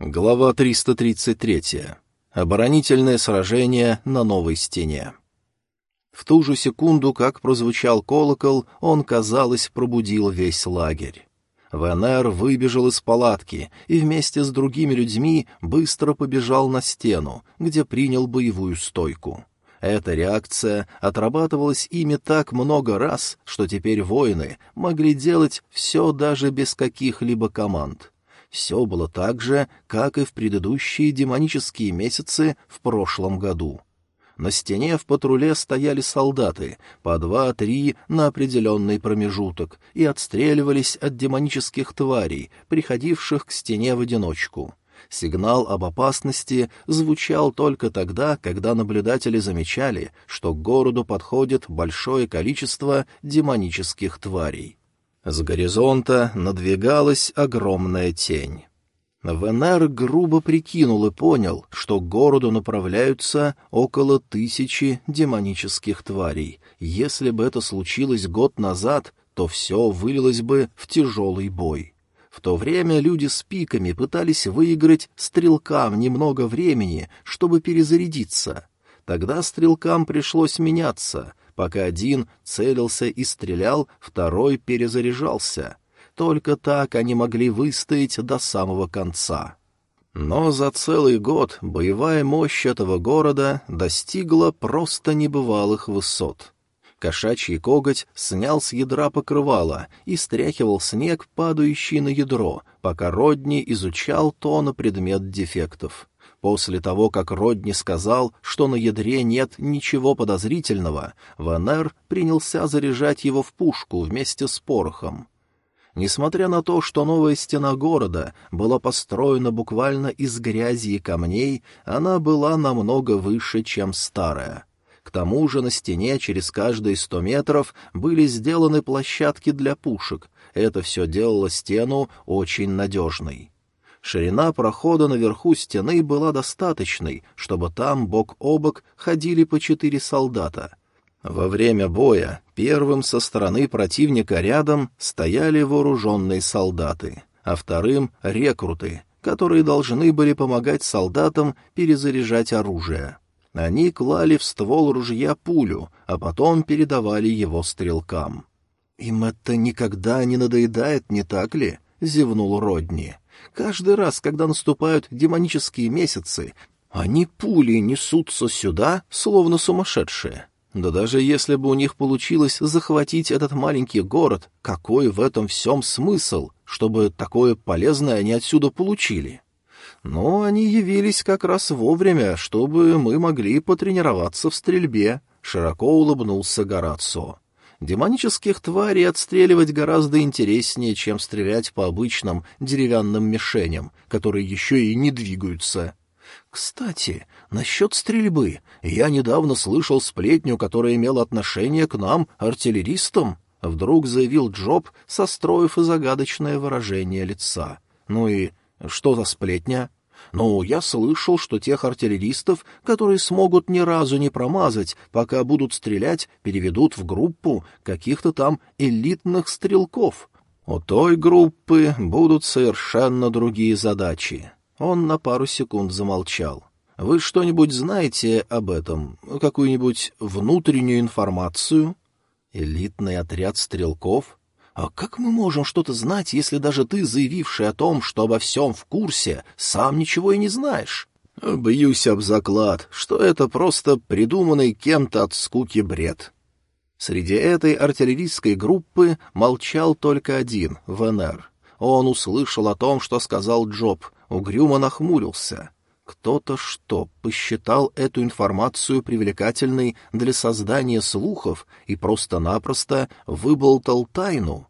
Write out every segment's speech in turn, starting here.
Глава 333. Оборонительное сражение на новой стене. В ту же секунду, как прозвучал колокол, он, казалось, пробудил весь лагерь. ВНР выбежал из палатки и вместе с другими людьми быстро побежал на стену, где принял боевую стойку. Эта реакция отрабатывалась ими так много раз, что теперь воины могли делать все даже без каких-либо команд — все было так же, как и в предыдущие демонические месяцы в прошлом году. На стене в патруле стояли солдаты, по два-три на определенный промежуток, и отстреливались от демонических тварей, приходивших к стене в одиночку. Сигнал об опасности звучал только тогда, когда наблюдатели замечали, что к городу подходит большое количество демонических тварей. С горизонта надвигалась огромная тень. Венер грубо прикинул и понял, что к городу направляются около тысячи демонических тварей. Если бы это случилось год назад, то все вылилось бы в тяжелый бой. В то время люди с пиками пытались выиграть стрелкам немного времени, чтобы перезарядиться. Тогда стрелкам пришлось меняться, Пока один целился и стрелял, второй перезаряжался. Только так они могли выстоять до самого конца. Но за целый год боевая мощь этого города достигла просто небывалых высот. Кошачий коготь снял с ядра покрывало и стряхивал снег, падающий на ядро, пока Родни изучал то на предмет дефектов. После того, как Родни сказал, что на ядре нет ничего подозрительного, Ванер принялся заряжать его в пушку вместе с порохом. Несмотря на то, что новая стена города была построена буквально из грязи и камней, она была намного выше, чем старая. К тому же на стене через каждые сто метров были сделаны площадки для пушек. Это все делало стену очень надежной. Ширина прохода наверху стены была достаточной, чтобы там бок о бок ходили по четыре солдата. Во время боя первым со стороны противника рядом стояли вооруженные солдаты, а вторым — рекруты, которые должны были помогать солдатам перезаряжать оружие. Они клали в ствол ружья пулю, а потом передавали его стрелкам. «Им это никогда не надоедает, не так ли?» — зевнул Родни. Каждый раз, когда наступают демонические месяцы, они пули несутся сюда, словно сумасшедшие. Да даже если бы у них получилось захватить этот маленький город, какой в этом всем смысл, чтобы такое полезное они отсюда получили? Но они явились как раз вовремя, чтобы мы могли потренироваться в стрельбе, — широко улыбнулся Горацо. Демонических тварей отстреливать гораздо интереснее, чем стрелять по обычным деревянным мишеням, которые еще и не двигаются. Кстати, насчет стрельбы. Я недавно слышал сплетню, которая имела отношение к нам, артиллеристам. Вдруг заявил Джоб, состроив и загадочное выражение лица. Ну и что за сплетня? Но я слышал, что тех артиллеристов, которые смогут ни разу не промазать, пока будут стрелять, переведут в группу каких-то там элитных стрелков. У той группы будут совершенно другие задачи. Он на пару секунд замолчал. Вы что-нибудь знаете об этом? Какую-нибудь внутреннюю информацию? Элитный отряд стрелков? «А как мы можем что-то знать, если даже ты, заявивший о том, что обо всем в курсе, сам ничего и не знаешь?» «Бьюсь об заклад, что это просто придуманный кем-то от скуки бред». Среди этой артиллерийской группы молчал только один, ВНР. Он услышал о том, что сказал Джоб, угрюмо нахмурился. Кто-то что, посчитал эту информацию привлекательной для создания слухов и просто-напросто выболтал тайну?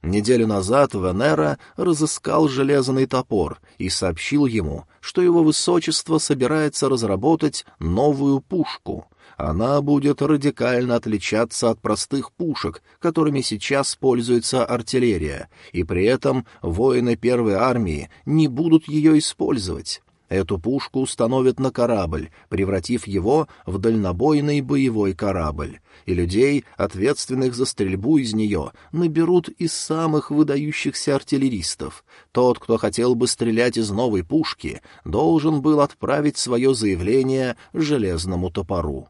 Неделю назад Венера разыскал железный топор и сообщил ему, что его высочество собирается разработать новую пушку. Она будет радикально отличаться от простых пушек, которыми сейчас пользуется артиллерия, и при этом воины первой армии не будут ее использовать. Эту пушку установят на корабль, превратив его в дальнобойный боевой корабль, и людей, ответственных за стрельбу из нее, наберут из самых выдающихся артиллеристов. Тот, кто хотел бы стрелять из новой пушки, должен был отправить свое заявление железному топору.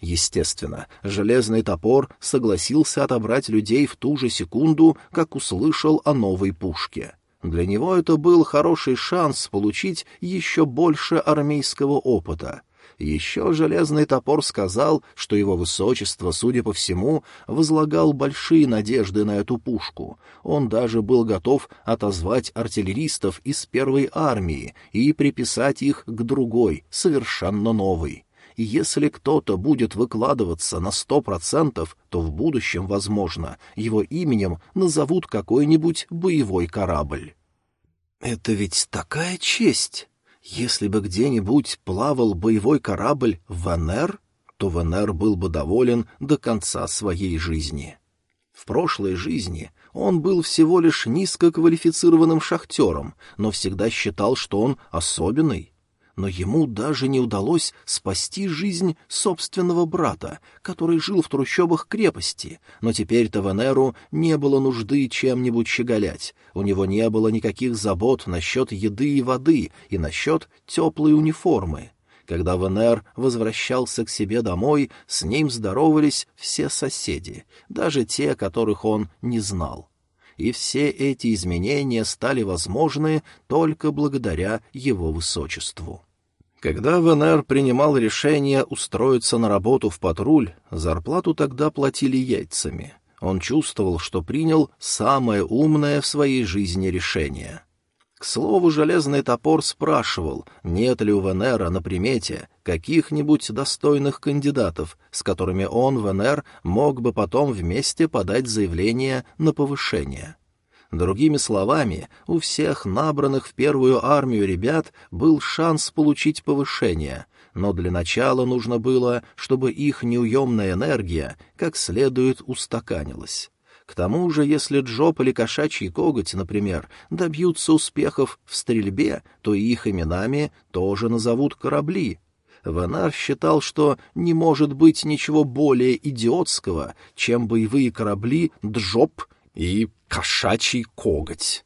Естественно, железный топор согласился отобрать людей в ту же секунду, как услышал о новой пушке. Для него это был хороший шанс получить еще больше армейского опыта. Еще железный топор сказал, что его высочество, судя по всему, возлагал большие надежды на эту пушку. Он даже был готов отозвать артиллеристов из первой армии и приписать их к другой, совершенно новой. И если кто-то будет выкладываться на сто процентов, то в будущем, возможно, его именем назовут какой-нибудь боевой корабль. Это ведь такая честь! Если бы где-нибудь плавал боевой корабль «Венер», то Венер был бы доволен до конца своей жизни. В прошлой жизни он был всего лишь низкоквалифицированным шахтером, но всегда считал, что он особенный но ему даже не удалось спасти жизнь собственного брата, который жил в трущобах крепости, но теперь-то Венеру не было нужды чем-нибудь щеголять, у него не было никаких забот насчет еды и воды и насчет теплой униформы. Когда Венер возвращался к себе домой, с ним здоровались все соседи, даже те, которых он не знал и все эти изменения стали возможны только благодаря его высочеству. Когда ВНР принимал решение устроиться на работу в патруль, зарплату тогда платили яйцами. Он чувствовал, что принял самое умное в своей жизни решение. К слову, железный топор спрашивал, нет ли у ВНРа на примете каких-нибудь достойных кандидатов, с которыми он, ВНР, мог бы потом вместе подать заявление на повышение. Другими словами, у всех набранных в первую армию ребят был шанс получить повышение, но для начала нужно было, чтобы их неуемная энергия как следует устаканилась. К тому же, если Джоп или Кошачий Коготь, например, добьются успехов в стрельбе, то их именами тоже назовут корабли. Венар считал, что не может быть ничего более идиотского, чем боевые корабли Джоп и кошачий коготь.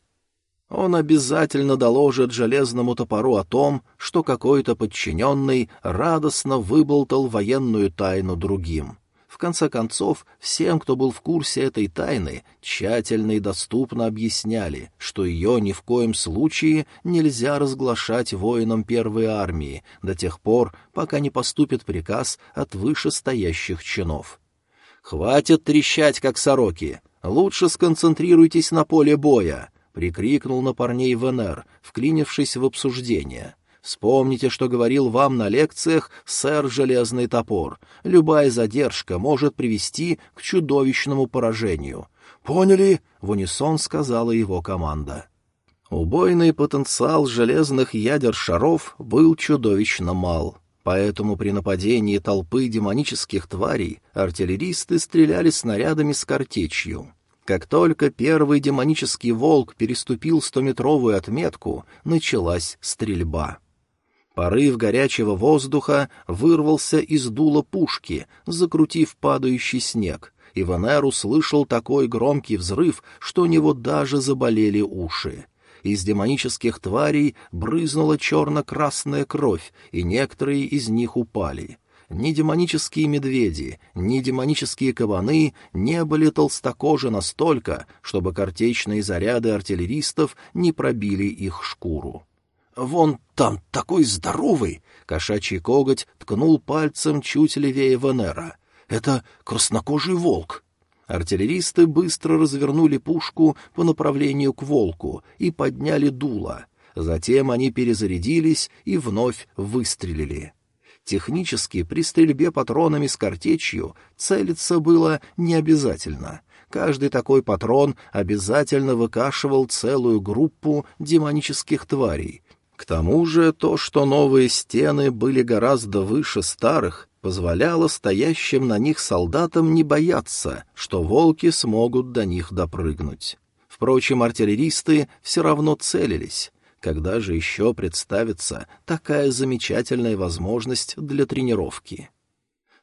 Он обязательно доложит железному топору о том, что какой-то подчиненный радостно выболтал военную тайну другим. В конце концов, всем, кто был в курсе этой тайны, тщательно и доступно объясняли, что ее ни в коем случае нельзя разглашать воинам первой армии до тех пор, пока не поступит приказ от вышестоящих чинов. «Хватит трещать, как сороки! Лучше сконцентрируйтесь на поле боя!» — прикрикнул на парней ВНР, вклинившись в обсуждение. «Вспомните, что говорил вам на лекциях сэр Железный Топор. Любая задержка может привести к чудовищному поражению». «Поняли?» — в унисон сказала его команда. Убойный потенциал железных ядер шаров был чудовищно мал. Поэтому при нападении толпы демонических тварей артиллеристы стреляли снарядами с картечью. Как только первый демонический волк переступил стометровую отметку, началась стрельба. Порыв горячего воздуха вырвался из дула пушки, закрутив падающий снег, и Венер услышал такой громкий взрыв, что у него даже заболели уши. Из демонических тварей брызнула черно-красная кровь, и некоторые из них упали. Ни демонические медведи, ни демонические кабаны не были толстокожи настолько, чтобы картечные заряды артиллеристов не пробили их шкуру. «Вон там такой здоровый!» — кошачий коготь ткнул пальцем чуть левее Венера. «Это краснокожий волк!» Артиллеристы быстро развернули пушку по направлению к волку и подняли дуло. Затем они перезарядились и вновь выстрелили. Технически при стрельбе патронами с картечью целиться было не обязательно. Каждый такой патрон обязательно выкашивал целую группу демонических тварей. К тому же то, что новые стены были гораздо выше старых, позволяло стоящим на них солдатам не бояться, что волки смогут до них допрыгнуть. Впрочем, артиллеристы все равно целились. Когда же еще представится такая замечательная возможность для тренировки?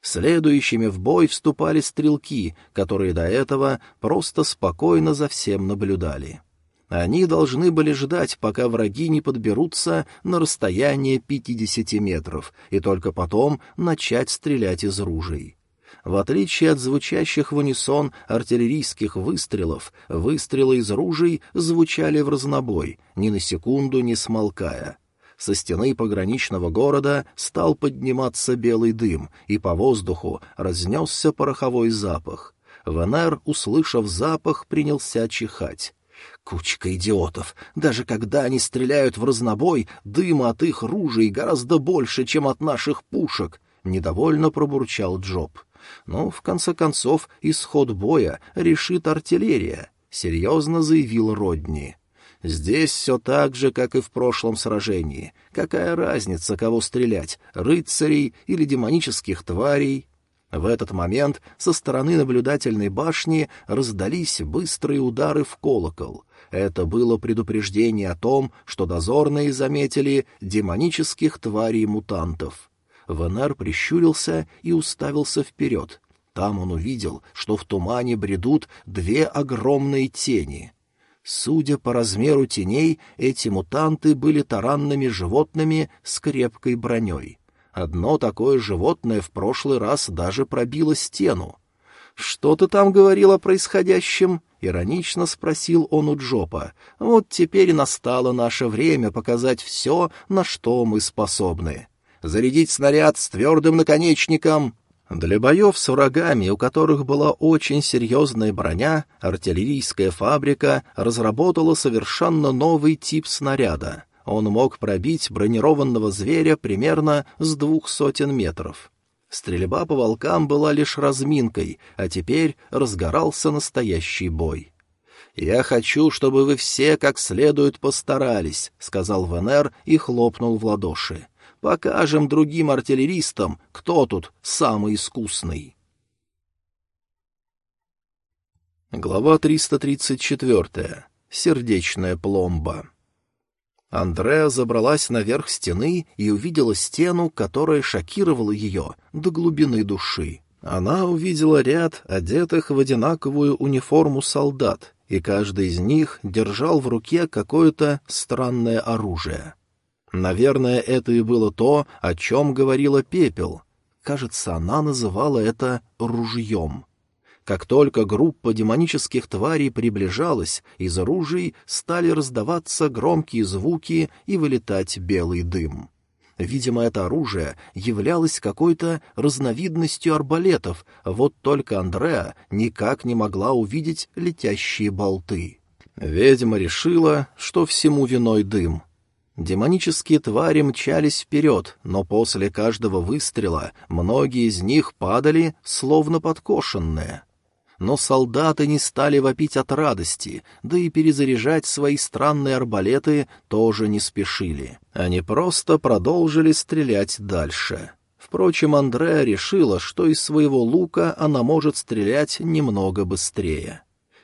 Следующими в бой вступали стрелки, которые до этого просто спокойно за всем наблюдали. Они должны были ждать, пока враги не подберутся на расстояние 50 метров, и только потом начать стрелять из ружей. В отличие от звучащих в унисон артиллерийских выстрелов, выстрелы из ружей звучали в разнобой, ни на секунду не смолкая. Со стены пограничного города стал подниматься белый дым, и по воздуху разнесся пороховой запах. ВНР, услышав запах, принялся чихать. Кучка идиотов. Даже когда они стреляют в разнобой, дыма от их ружей гораздо больше, чем от наших пушек. Недовольно пробурчал Джоб. Но, в конце концов, исход боя решит артиллерия, — серьезно заявил Родни. Здесь все так же, как и в прошлом сражении. Какая разница, кого стрелять, рыцарей или демонических тварей? В этот момент со стороны наблюдательной башни раздались быстрые удары в колокол. Это было предупреждение о том, что дозорные заметили демонических тварей-мутантов. Венер прищурился и уставился вперед. Там он увидел, что в тумане бредут две огромные тени. Судя по размеру теней, эти мутанты были таранными животными с крепкой броней. Одно такое животное в прошлый раз даже пробило стену. «Что ты там говорил о происходящем?» — иронично спросил он у Джопа. «Вот теперь настало наше время показать все, на что мы способны. Зарядить снаряд с твердым наконечником!» Для боев с врагами, у которых была очень серьезная броня, артиллерийская фабрика разработала совершенно новый тип снаряда — он мог пробить бронированного зверя примерно с двух сотен метров. Стрельба по волкам была лишь разминкой, а теперь разгорался настоящий бой. «Я хочу, чтобы вы все как следует постарались», — сказал Венер и хлопнул в ладоши. «Покажем другим артиллеристам, кто тут самый искусный». Глава 334. Сердечная пломба. Андреа забралась наверх стены и увидела стену, которая шокировала ее до глубины души. Она увидела ряд одетых в одинаковую униформу солдат, и каждый из них держал в руке какое-то странное оружие. Наверное, это и было то, о чем говорила Пепел. Кажется, она называла это ружьем. Как только группа демонических тварей приближалась, из оружий стали раздаваться громкие звуки и вылетать белый дым. Видимо, это оружие являлось какой-то разновидностью арбалетов, вот только Андреа никак не могла увидеть летящие болты. Ведьма решила, что всему виной дым. Демонические твари мчались вперед, но после каждого выстрела многие из них падали, словно подкошенные но солдаты не стали вопить от радости, да и перезаряжать свои странные арбалеты тоже не спешили. Они просто продолжили стрелять дальше. Впрочем, Андреа решила, что из своего лука она может стрелять немного быстрее.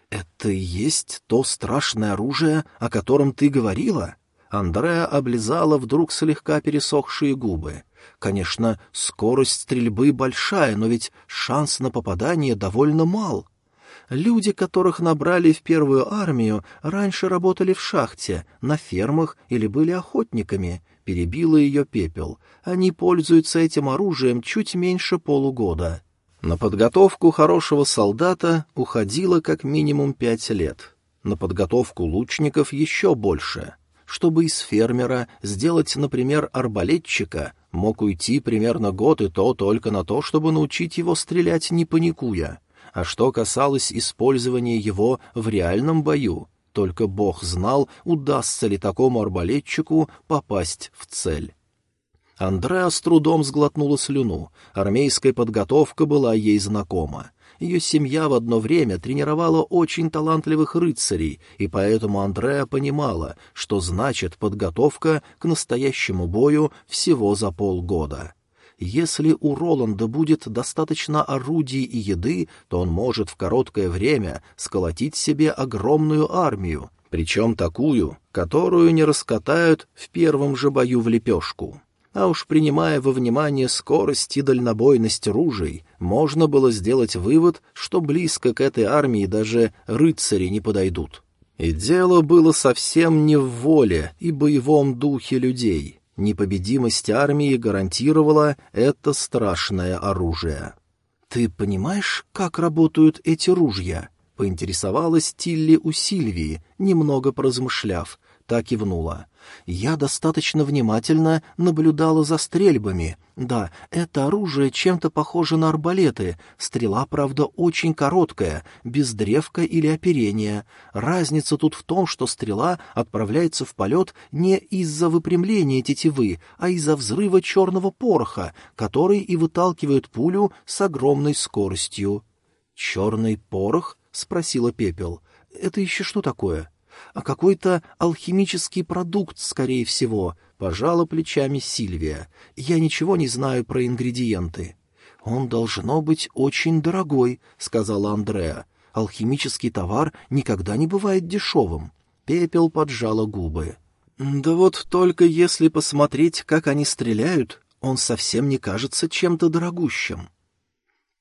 «Это и есть то страшное оружие, о котором ты говорила?» Андреа облизала вдруг слегка пересохшие губы. Конечно, скорость стрельбы большая, но ведь шанс на попадание довольно мал. Люди, которых набрали в первую армию, раньше работали в шахте, на фермах или были охотниками, — перебила ее пепел. Они пользуются этим оружием чуть меньше полугода. На подготовку хорошего солдата уходило как минимум пять лет. На подготовку лучников еще больше. Чтобы из фермера сделать, например, арбалетчика, мог уйти примерно год и то только на то, чтобы научить его стрелять не паникуя. А что касалось использования его в реальном бою, только бог знал, удастся ли такому арбалетчику попасть в цель. Андреа с трудом сглотнула слюну. Армейская подготовка была ей знакома. Ее семья в одно время тренировала очень талантливых рыцарей, и поэтому Андреа понимала, что значит подготовка к настоящему бою всего за полгода. Если у Роланда будет достаточно орудий и еды, то он может в короткое время сколотить себе огромную армию, Причем такую, которую не раскатают в первом же бою в лепешку. А уж принимая во внимание скорость и дальнобойность ружей, можно было сделать вывод, что близко к этой армии даже рыцари не подойдут. И дело было совсем не в воле и боевом духе людей. Непобедимость армии гарантировала это страшное оружие. «Ты понимаешь, как работают эти ружья?» Поинтересовалась Тилли у Сильвии, немного поразмышляв, так кивнула. Я достаточно внимательно наблюдала за стрельбами. Да, это оружие чем-то похоже на арбалеты. Стрела, правда, очень короткая, без древка или оперения. Разница тут в том, что стрела отправляется в полет не из-за выпрямления тетивы, а из-за взрыва черного пороха, который и выталкивает пулю с огромной скоростью. «Черный порох?» — спросила Пепел. «Это еще что такое?» «А какой-то алхимический продукт, скорее всего», — пожала плечами Сильвия. «Я ничего не знаю про ингредиенты». «Он должно быть очень дорогой», — сказала Андреа. «Алхимический товар никогда не бывает дешевым». Пепел поджала губы. «Да вот только если посмотреть, как они стреляют, он совсем не кажется чем-то дорогущим».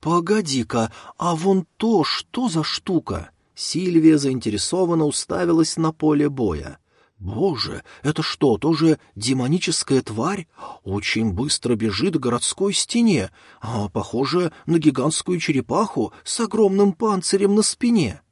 «Погоди-ка, а вон то что за штука?» Сильвия заинтересованно уставилась на поле боя. «Боже, это что, тоже демоническая тварь? Очень быстро бежит к городской стене, а похоже на гигантскую черепаху с огромным панцирем на спине».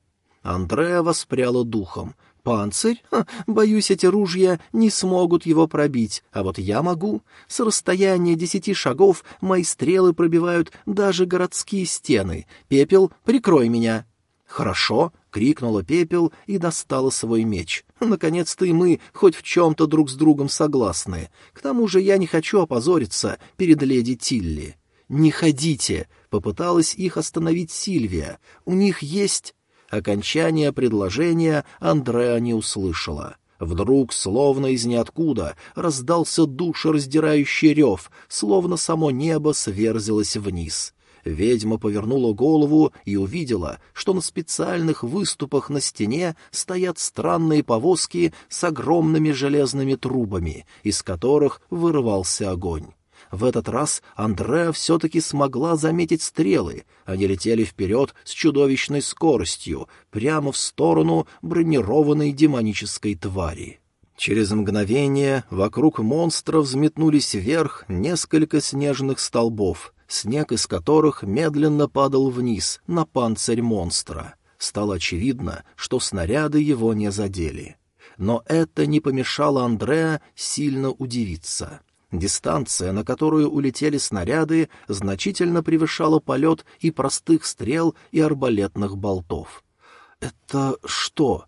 Андреа воспряла духом. Панцирь? Ха, боюсь, эти ружья не смогут его пробить, а вот я могу. С расстояния десяти шагов мои стрелы пробивают даже городские стены. Пепел, прикрой меня. Хорошо, крикнула Пепел и достала свой меч. Наконец-то и мы хоть в чем-то друг с другом согласны. К тому же я не хочу опозориться перед леди Тилли. «Не ходите!» — попыталась их остановить Сильвия. «У них есть...» Окончание предложения Андреа не услышала. Вдруг, словно из ниоткуда, раздался душераздирающий рев, словно само небо сверзилось вниз. Ведьма повернула голову и увидела, что на специальных выступах на стене стоят странные повозки с огромными железными трубами, из которых вырывался огонь. В этот раз Андреа все-таки смогла заметить стрелы. Они летели вперед с чудовищной скоростью, прямо в сторону бронированной демонической твари. Через мгновение вокруг монстра взметнулись вверх несколько снежных столбов, снег из которых медленно падал вниз на панцирь монстра. Стало очевидно, что снаряды его не задели. Но это не помешало Андреа сильно удивиться. Дистанция, на которую улетели снаряды, значительно превышала полет и простых стрел, и арбалетных болтов. «Это что?»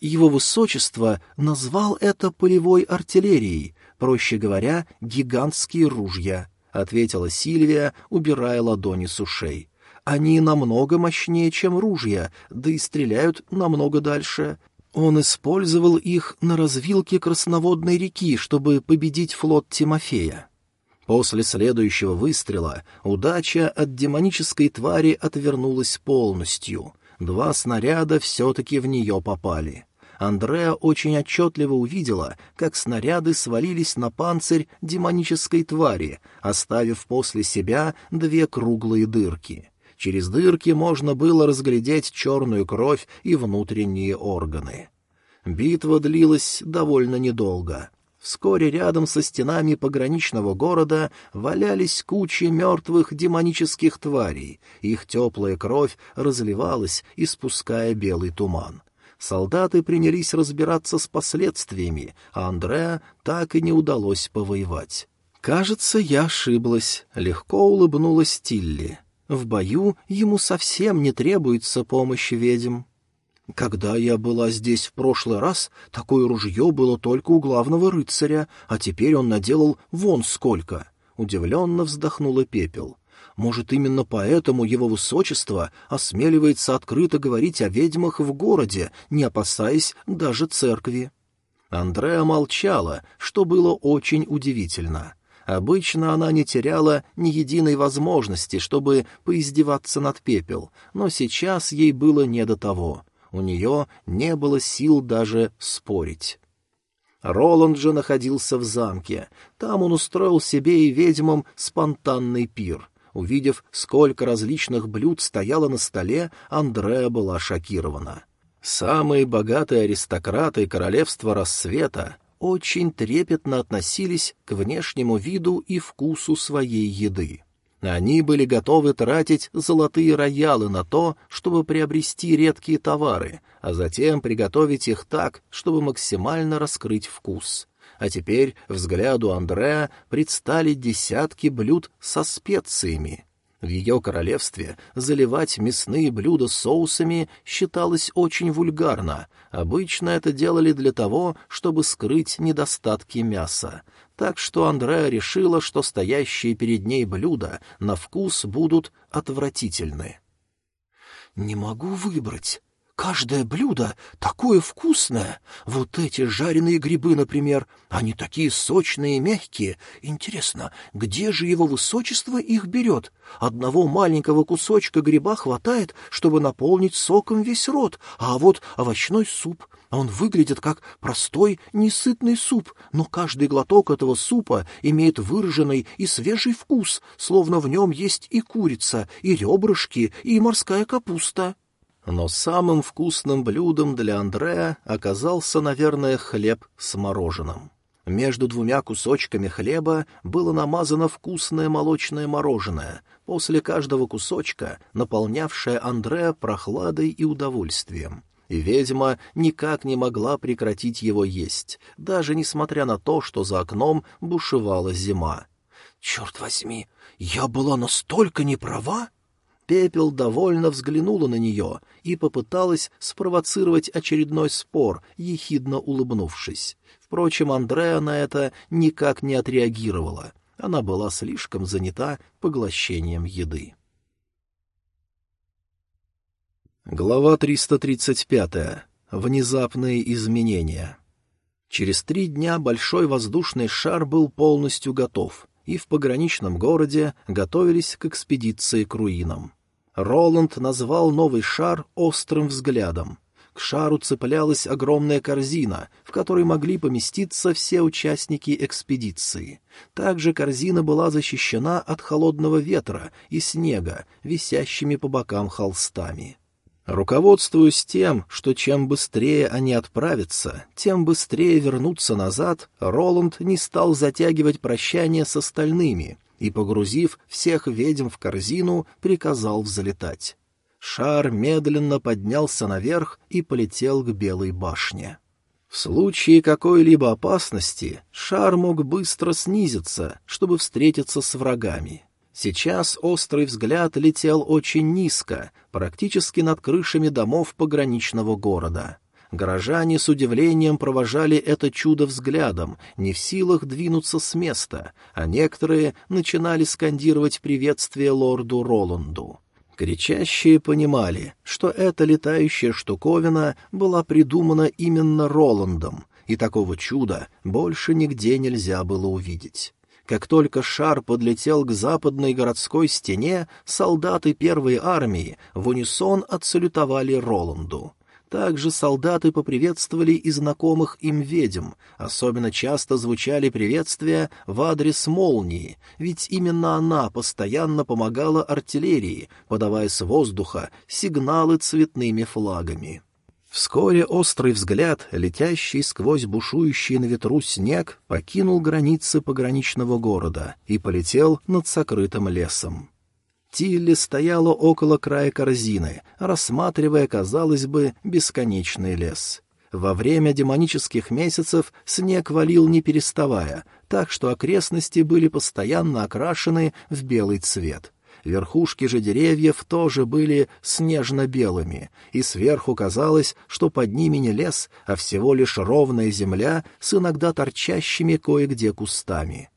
Его высочество назвал это полевой артиллерией, проще говоря, гигантские ружья, — ответила Сильвия, убирая ладони с ушей. Они намного мощнее, чем ружья, да и стреляют намного дальше. Он использовал их на развилке Красноводной реки, чтобы победить флот Тимофея. После следующего выстрела удача от демонической твари отвернулась полностью. Два снаряда все-таки в нее попали. Андреа очень отчетливо увидела, как снаряды свалились на панцирь демонической твари, оставив после себя две круглые дырки. Через дырки можно было разглядеть черную кровь и внутренние органы. Битва длилась довольно недолго. Вскоре рядом со стенами пограничного города валялись кучи мертвых демонических тварей, их теплая кровь разливалась, испуская белый туман. Солдаты принялись разбираться с последствиями, а Андреа так и не удалось повоевать. «Кажется, я ошиблась», — легко улыбнулась Тилли. В бою ему совсем не требуется помощь ведьм. Когда я была здесь в прошлый раз, такое ружье было только у главного рыцаря, а теперь он наделал вон сколько. Удивленно вздохнула пепел. Может, именно поэтому его высочество осмеливается открыто говорить о ведьмах в городе, не опасаясь даже церкви. Андреа молчала, что было очень удивительно. Обычно она не теряла ни единой возможности, чтобы поиздеваться над пепел, но сейчас ей было не до того. у нее не было сил даже спорить. Роланд же находился в замке. Там он устроил себе и ведьмам спонтанный пир. Увидев, сколько различных блюд стояло на столе, Андреа была шокирована. Самые богатые аристократы королевства рассвета очень трепетно относились к внешнему виду и вкусу своей еды. Они были готовы тратить золотые роялы на то, чтобы приобрести редкие товары, а затем приготовить их так, чтобы максимально раскрыть вкус. А теперь взгляду Андреа предстали десятки блюд со специями. В ее королевстве заливать мясные блюда соусами считалось очень вульгарно. Обычно это делали для того, чтобы скрыть недостатки мяса. Так что Андреа решила, что стоящие перед ней блюда на вкус будут отвратительны. «Не могу выбрать», Каждое блюдо такое вкусное. Вот эти жареные грибы, например, они такие сочные и мягкие. Интересно, где же его высочество их берет? Одного маленького кусочка гриба хватает, чтобы наполнить соком весь рот, а вот овощной суп... Он выглядит как простой, несытный суп, но каждый глоток этого супа имеет выраженный и свежий вкус, словно в нем есть и курица, и ребрышки, и морская капуста. Но самым вкусным блюдом для Андрея оказался, наверное, хлеб с мороженым. Между двумя кусочками хлеба было намазано вкусное молочное мороженое, после каждого кусочка наполнявшее Андрея прохладой и удовольствием. И ведьма никак не могла прекратить его есть, даже несмотря на то, что за окном бушевала зима. «Черт возьми, я была настолько неправа!» Пепел довольно взглянула на нее и попыталась спровоцировать очередной спор, ехидно улыбнувшись. Впрочем, Андреа на это никак не отреагировала. Она была слишком занята поглощением еды. Глава 335. Внезапные изменения. Через три дня большой воздушный шар был полностью готов — и в пограничном городе готовились к экспедиции к руинам. Роланд назвал новый шар острым взглядом. К шару цеплялась огромная корзина, в которой могли поместиться все участники экспедиции. Также корзина была защищена от холодного ветра и снега, висящими по бокам холстами. Руководствуясь тем, что чем быстрее они отправятся, тем быстрее вернутся назад, Роланд не стал затягивать прощание с остальными и, погрузив всех ведьм в корзину, приказал взлетать. Шар медленно поднялся наверх и полетел к Белой башне. В случае какой-либо опасности шар мог быстро снизиться, чтобы встретиться с врагами. Сейчас острый взгляд летел очень низко, практически над крышами домов пограничного города. Горожане с удивлением провожали это чудо взглядом, не в силах двинуться с места, а некоторые начинали скандировать приветствие лорду Роланду. Кричащие понимали, что эта летающая штуковина была придумана именно Роландом, и такого чуда больше нигде нельзя было увидеть. Как только шар подлетел к западной городской стене, солдаты первой армии в унисон отсалютовали Роланду. Также солдаты поприветствовали и знакомых им ведьм, особенно часто звучали приветствия в адрес молнии, ведь именно она постоянно помогала артиллерии, подавая с воздуха сигналы цветными флагами. Вскоре острый взгляд, летящий сквозь бушующий на ветру снег, покинул границы пограничного города и полетел над сокрытым лесом. Тилли стояла около края корзины, рассматривая, казалось бы, бесконечный лес. Во время демонических месяцев снег валил не переставая, так что окрестности были постоянно окрашены в белый цвет. Верхушки же деревьев тоже были снежно-белыми, и сверху казалось, что под ними не лес, а всего лишь ровная земля с иногда торчащими кое-где кустами.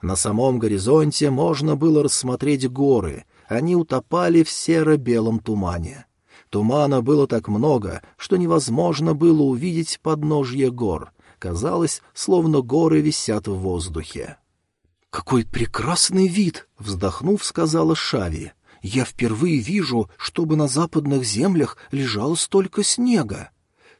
На самом горизонте можно было рассмотреть горы, они утопали в серо-белом тумане. Тумана было так много, что невозможно было увидеть подножье гор. Казалось, словно горы висят в воздухе. «Какой прекрасный вид!» — вздохнув, сказала Шави. Я впервые вижу, чтобы на западных землях лежало столько снега.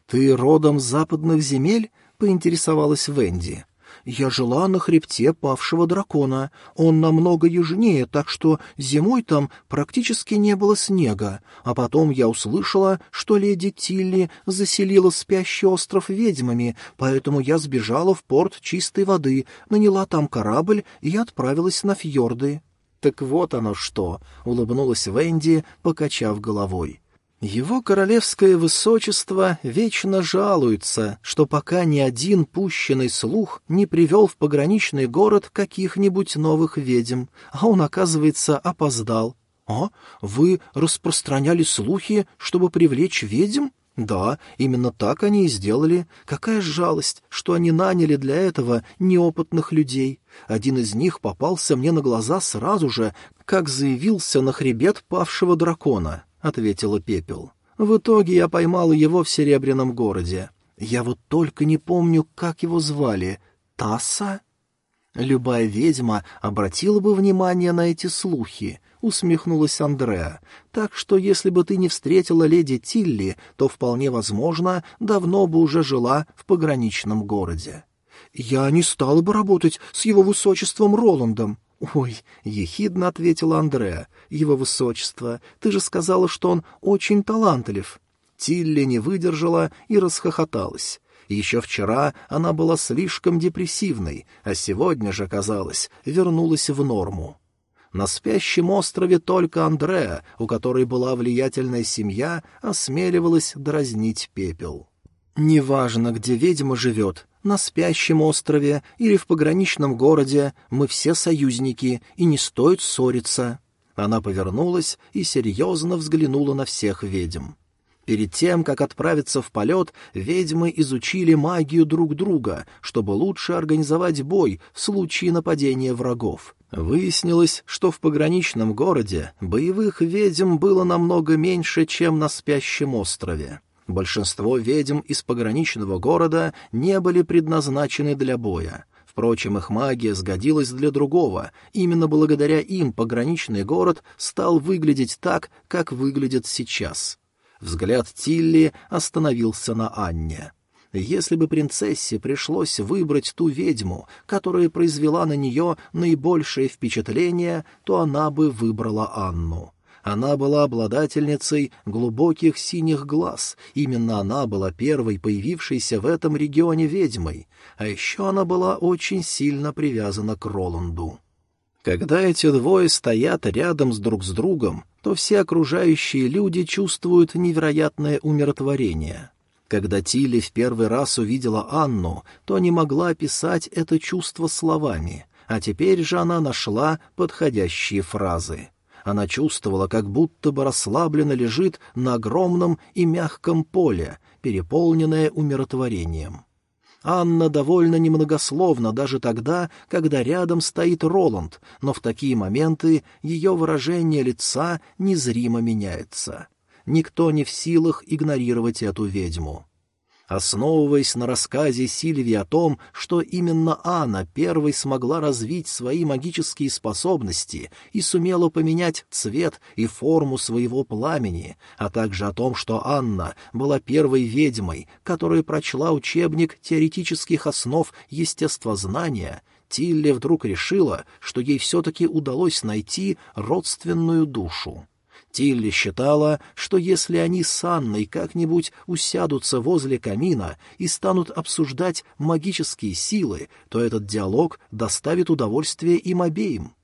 Ты родом с западных земель? поинтересовалась Венди. Я жила на хребте павшего дракона. Он намного южнее, так что зимой там практически не было снега. А потом я услышала, что леди Тилли заселила спящий остров ведьмами, поэтому я сбежала в порт чистой воды, наняла там корабль и отправилась на фьорды. «Так вот оно что!» — улыбнулась Венди, покачав головой. Его королевское высочество вечно жалуется, что пока ни один пущенный слух не привел в пограничный город каких-нибудь новых ведьм, а он, оказывается, опоздал. «А, вы распространяли слухи, чтобы привлечь ведьм?» «Да, именно так они и сделали. Какая жалость, что они наняли для этого неопытных людей. Один из них попался мне на глаза сразу же, как заявился на хребет павшего дракона ответила Пепел. «В итоге я поймала его в Серебряном городе. Я вот только не помню, как его звали. Тасса?» «Любая ведьма обратила бы внимание на эти слухи», — усмехнулась Андреа. «Так что если бы ты не встретила леди Тилли, то, вполне возможно, давно бы уже жила в пограничном городе». «Я не стала бы работать с его высочеством Роландом», «Ой», — ехидно ответила Андреа, — «его высочество, ты же сказала, что он очень талантлив». Тилли не выдержала и расхохоталась. Еще вчера она была слишком депрессивной, а сегодня же, казалось, вернулась в норму. На спящем острове только Андреа, у которой была влиятельная семья, осмеливалась дразнить пепел. «Неважно, где ведьма живет, на спящем острове или в пограничном городе мы все союзники, и не стоит ссориться». Она повернулась и серьезно взглянула на всех ведьм. Перед тем, как отправиться в полет, ведьмы изучили магию друг друга, чтобы лучше организовать бой в случае нападения врагов. Выяснилось, что в пограничном городе боевых ведьм было намного меньше, чем на спящем острове. Большинство ведьм из пограничного города не были предназначены для боя. Впрочем, их магия сгодилась для другого. Именно благодаря им пограничный город стал выглядеть так, как выглядит сейчас. Взгляд Тилли остановился на Анне. Если бы принцессе пришлось выбрать ту ведьму, которая произвела на нее наибольшее впечатление, то она бы выбрала Анну. Она была обладательницей глубоких синих глаз, именно она была первой появившейся в этом регионе ведьмой, а еще она была очень сильно привязана к Роланду. Когда эти двое стоят рядом с друг с другом, то все окружающие люди чувствуют невероятное умиротворение. Когда Тилли в первый раз увидела Анну, то не могла описать это чувство словами, а теперь же она нашла подходящие фразы. Она чувствовала, как будто бы расслабленно лежит на огромном и мягком поле, переполненное умиротворением. Анна довольно немногословна даже тогда, когда рядом стоит Роланд, но в такие моменты ее выражение лица незримо меняется. Никто не в силах игнорировать эту ведьму. Основываясь на рассказе Сильвии о том, что именно Анна первой смогла развить свои магические способности и сумела поменять цвет и форму своего пламени, а также о том, что Анна была первой ведьмой, которая прочла учебник теоретических основ естествознания, Тилли вдруг решила, что ей все-таки удалось найти родственную душу. Тилли считала, что если они с Анной как-нибудь усядутся возле камина и станут обсуждать магические силы, то этот диалог доставит удовольствие им обеим.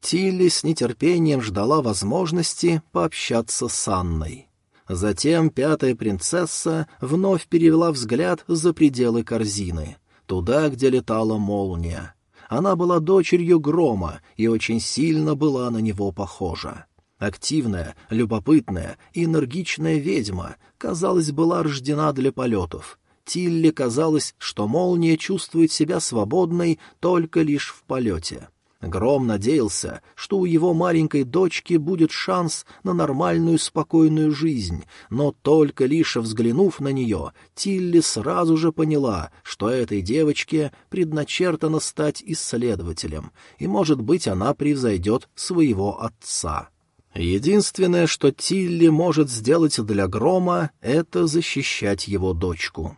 Тилли с нетерпением ждала возможности пообщаться с Анной. Затем пятая принцесса вновь перевела взгляд за пределы корзины, туда, где летала молния. Она была дочерью грома и очень сильно была на него похожа. Активная, любопытная и энергичная ведьма, казалось, была рождена для полетов. Тилли казалось, что молния чувствует себя свободной только лишь в полете. Гром надеялся, что у его маленькой дочки будет шанс на нормальную спокойную жизнь, но только лишь взглянув на нее, Тилли сразу же поняла, что этой девочке предначертано стать исследователем, и, может быть, она превзойдет своего отца. Единственное, что Тилли может сделать для Грома, это защищать его дочку.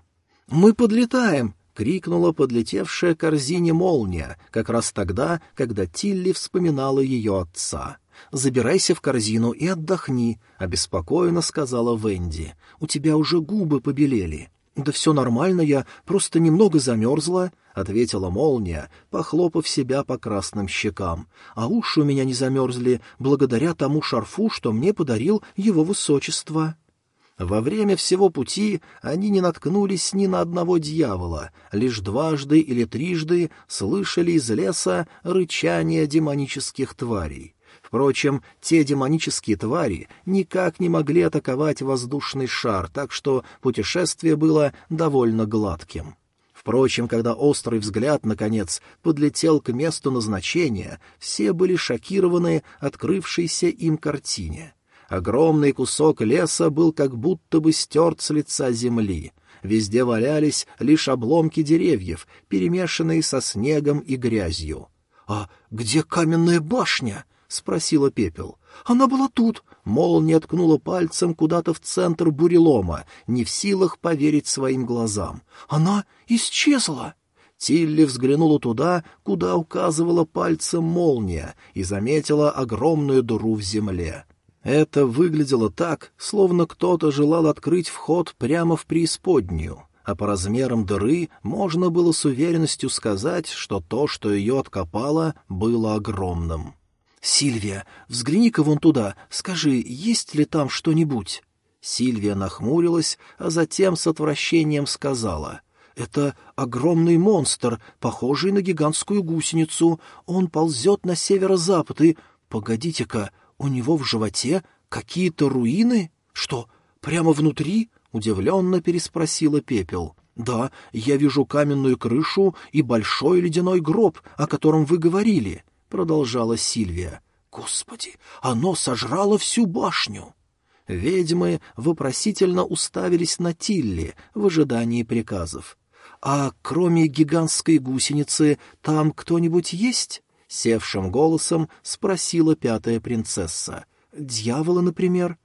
«Мы подлетаем!» — крикнула подлетевшая корзине молния, как раз тогда, когда Тилли вспоминала ее отца. «Забирайся в корзину и отдохни», — обеспокоенно сказала Венди. «У тебя уже губы побелели». «Да все нормально, я просто немного замерзла», — ответила молния, похлопав себя по красным щекам. «А уши у меня не замерзли благодаря тому шарфу, что мне подарил его высочество». Во время всего пути они не наткнулись ни на одного дьявола, лишь дважды или трижды слышали из леса рычание демонических тварей. Впрочем, те демонические твари никак не могли атаковать воздушный шар, так что путешествие было довольно гладким. Впрочем, когда острый взгляд, наконец, подлетел к месту назначения, все были шокированы открывшейся им картине. Огромный кусок леса был как будто бы стерт с лица земли. Везде валялись лишь обломки деревьев, перемешанные со снегом и грязью. «А где каменная башня?» — спросила Пепел. «Она была тут!» Молния ткнула пальцем куда-то в центр бурелома, не в силах поверить своим глазам. «Она исчезла!» Тилли взглянула туда, куда указывала пальцем молния, и заметила огромную дыру в земле. Это выглядело так, словно кто-то желал открыть вход прямо в преисподнюю, а по размерам дыры можно было с уверенностью сказать, что то, что ее откопало, было огромным. «Сильвия, взгляни-ка вон туда, скажи, есть ли там что-нибудь?» Сильвия нахмурилась, а затем с отвращением сказала. «Это огромный монстр, похожий на гигантскую гусеницу. Он ползет на северо-запад и... Погодите-ка, у него в животе какие-то руины? Что, прямо внутри?» — удивленно переспросила Пепел. «Да, я вижу каменную крышу и большой ледяной гроб, о котором вы говорили». — продолжала Сильвия. «Господи, оно сожрало всю башню!» Ведьмы вопросительно уставились на Тилли в ожидании приказов. «А кроме гигантской гусеницы там кто-нибудь есть?» — севшим голосом спросила пятая принцесса. «Дьяволы, например?»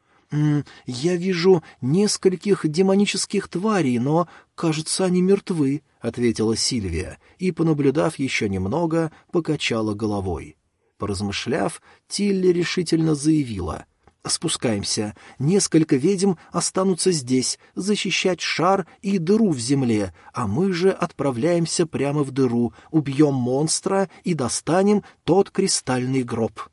«Я вижу нескольких демонических тварей, но, кажется, они мертвы», — ответила Сильвия и, понаблюдав еще немного, покачала головой. Поразмышляв, Тилли решительно заявила. «Спускаемся. Несколько ведьм останутся здесь, защищать шар и дыру в земле, а мы же отправляемся прямо в дыру, убьем монстра и достанем тот кристальный гроб».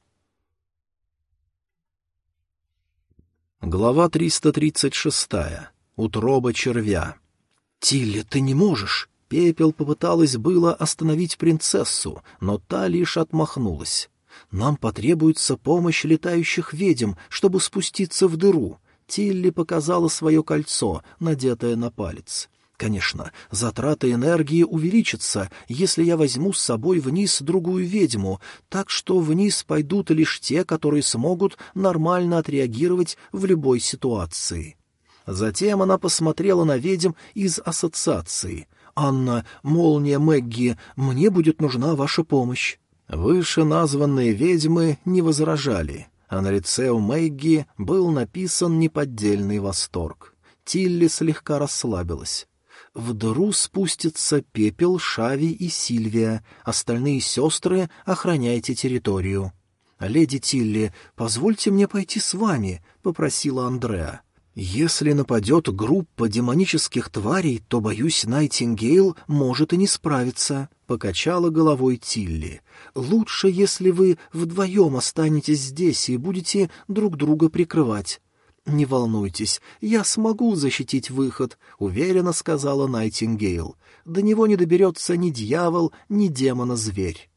Глава 336. Утроба червя. «Тилли, ты не можешь!» Пепел попыталась было остановить принцессу, но та лишь отмахнулась. «Нам потребуется помощь летающих ведьм, чтобы спуститься в дыру». Тилли показала свое кольцо, надетое на палец. Конечно, затраты энергии увеличатся, если я возьму с собой вниз другую ведьму, так что вниз пойдут лишь те, которые смогут нормально отреагировать в любой ситуации. Затем она посмотрела на ведьм из ассоциации — «Анна, Молния, Мэгги, мне будет нужна ваша помощь». Выше названные ведьмы не возражали, а на лице у Мэгги был написан неподдельный восторг. Тилли слегка расслабилась. В дыру спустится Пепел, Шави и Сильвия. Остальные сестры охраняйте территорию. «Леди Тилли, позвольте мне пойти с вами», — попросила Андреа. «Если нападет группа демонических тварей, то, боюсь, Найтингейл может и не справиться», — покачала головой Тилли. «Лучше, если вы вдвоем останетесь здесь и будете друг друга прикрывать». «Не волнуйтесь, я смогу защитить выход», — уверенно сказала Найтингейл. «До него не доберется ни дьявол, ни демона-зверь».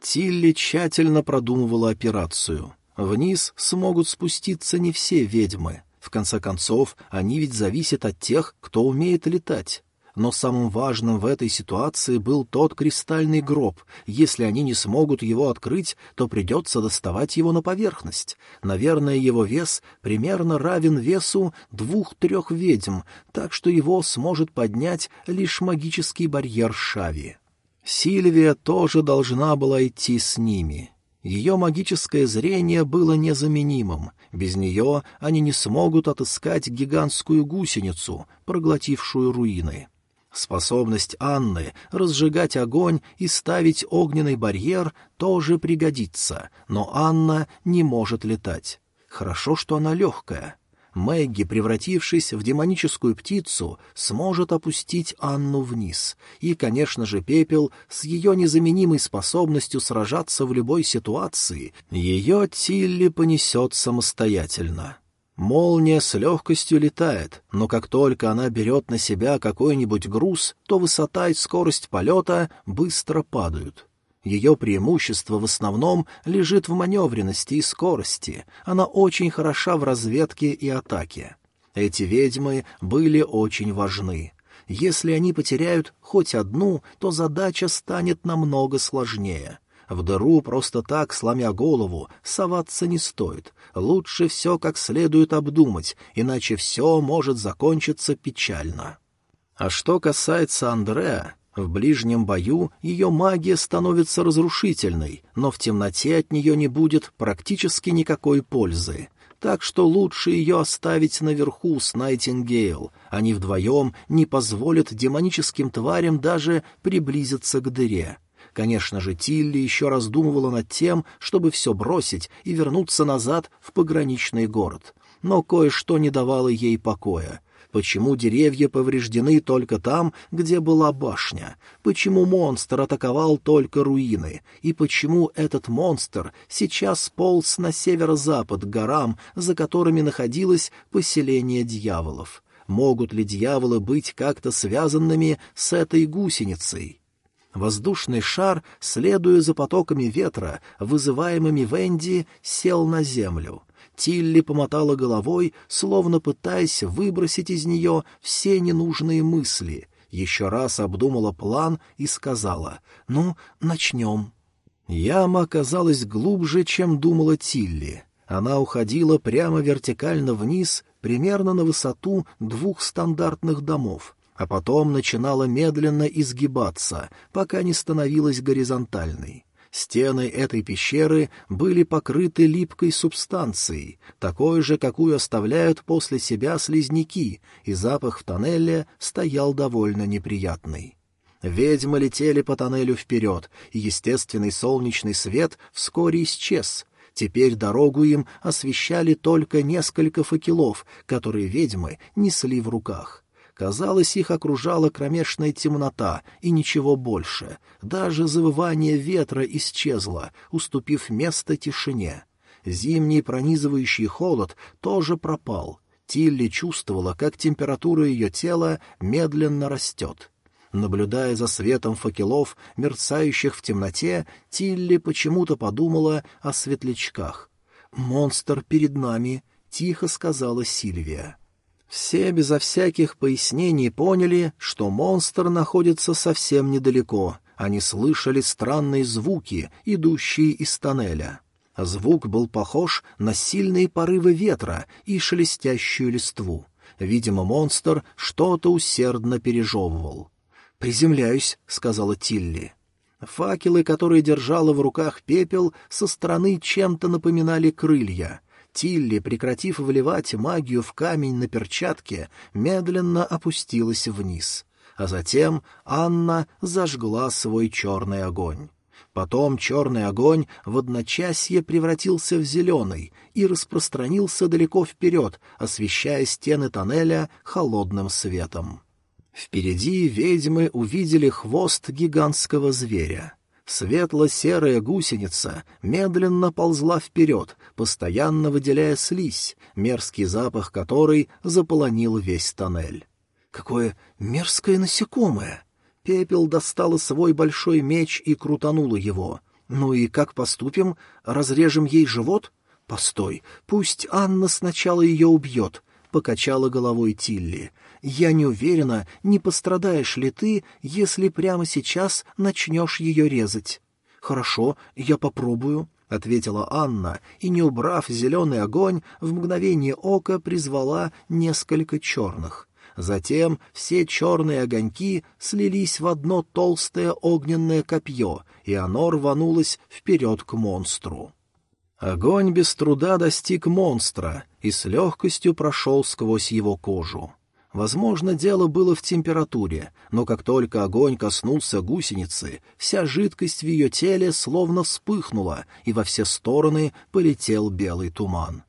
Тилли тщательно продумывала операцию. Вниз смогут спуститься не все ведьмы. В конце концов, они ведь зависят от тех, кто умеет летать. Но самым важным в этой ситуации был тот кристальный гроб. Если они не смогут его открыть, то придется доставать его на поверхность. Наверное, его вес примерно равен весу двух-трех ведьм, так что его сможет поднять лишь магический барьер Шави. Сильвия тоже должна была идти с ними. Ее магическое зрение было незаменимым. Без нее они не смогут отыскать гигантскую гусеницу, проглотившую руины. Способность Анны разжигать огонь и ставить огненный барьер тоже пригодится, но Анна не может летать. Хорошо, что она легкая. Мэгги, превратившись в демоническую птицу, сможет опустить Анну вниз. И, конечно же, Пепел с ее незаменимой способностью сражаться в любой ситуации, ее Тилли понесет самостоятельно. Молния с легкостью летает, но как только она берет на себя какой-нибудь груз, то высота и скорость полета быстро падают. Ее преимущество в основном лежит в маневренности и скорости. Она очень хороша в разведке и атаке. Эти ведьмы были очень важны. Если они потеряют хоть одну, то задача станет намного сложнее. В дыру просто так, сломя голову, соваться не стоит. Лучше все как следует обдумать, иначе все может закончиться печально. А что касается Андреа, в ближнем бою ее магия становится разрушительной, но в темноте от нее не будет практически никакой пользы. Так что лучше ее оставить наверху с Найтингейл. Они вдвоем не позволят демоническим тварям даже приблизиться к дыре. Конечно же, Тилли еще раздумывала над тем, чтобы все бросить и вернуться назад в пограничный город. Но кое-что не давало ей покоя — Почему деревья повреждены только там, где была башня? Почему монстр атаковал только руины? И почему этот монстр сейчас полз на северо-запад к горам, за которыми находилось поселение дьяволов? Могут ли дьяволы быть как-то связанными с этой гусеницей? Воздушный шар, следуя за потоками ветра, вызываемыми Венди, сел на землю. Тилли помотала головой, словно пытаясь выбросить из нее все ненужные мысли. Еще раз обдумала план и сказала «Ну, начнем». Яма оказалась глубже, чем думала Тилли. Она уходила прямо вертикально вниз, примерно на высоту двух стандартных домов, а потом начинала медленно изгибаться, пока не становилась горизонтальной. Стены этой пещеры были покрыты липкой субстанцией, такой же, какую оставляют после себя слизняки, и запах в тоннеле стоял довольно неприятный. Ведьмы летели по тоннелю вперед, и естественный солнечный свет вскоре исчез. Теперь дорогу им освещали только несколько факелов, которые ведьмы несли в руках. Казалось, их окружала кромешная темнота и ничего больше. Даже завывание ветра исчезло, уступив место тишине. Зимний пронизывающий холод тоже пропал. Тилли чувствовала, как температура ее тела медленно растет. Наблюдая за светом факелов, мерцающих в темноте, Тилли почему-то подумала о светлячках. «Монстр перед нами», — тихо сказала Сильвия. Все безо всяких пояснений поняли, что монстр находится совсем недалеко. Они слышали странные звуки, идущие из тоннеля. Звук был похож на сильные порывы ветра и шелестящую листву. Видимо, монстр что-то усердно пережевывал. «Приземляюсь», — сказала Тилли. Факелы, которые держала в руках пепел, со стороны чем-то напоминали крылья — Тилли, прекратив вливать магию в камень на перчатке, медленно опустилась вниз. А затем Анна зажгла свой черный огонь. Потом черный огонь в одночасье превратился в зеленый и распространился далеко вперед, освещая стены тоннеля холодным светом. Впереди ведьмы увидели хвост гигантского зверя. Светло-серая гусеница медленно ползла вперед, постоянно выделяя слизь, мерзкий запах которой заполонил весь тоннель. «Какое мерзкое насекомое!» Пепел достала свой большой меч и крутанула его. «Ну и как поступим? Разрежем ей живот?» «Постой, пусть Анна сначала ее убьет», — покачала головой Тилли. Я не уверена, не пострадаешь ли ты, если прямо сейчас начнешь ее резать. — Хорошо, я попробую, — ответила Анна, и, не убрав зеленый огонь, в мгновение ока призвала несколько черных. Затем все черные огоньки слились в одно толстое огненное копье, и оно рванулось вперед к монстру. Огонь без труда достиг монстра и с легкостью прошел сквозь его кожу. Возможно, дело было в температуре, но как только огонь коснулся гусеницы, вся жидкость в ее теле словно вспыхнула, и во все стороны полетел белый туман.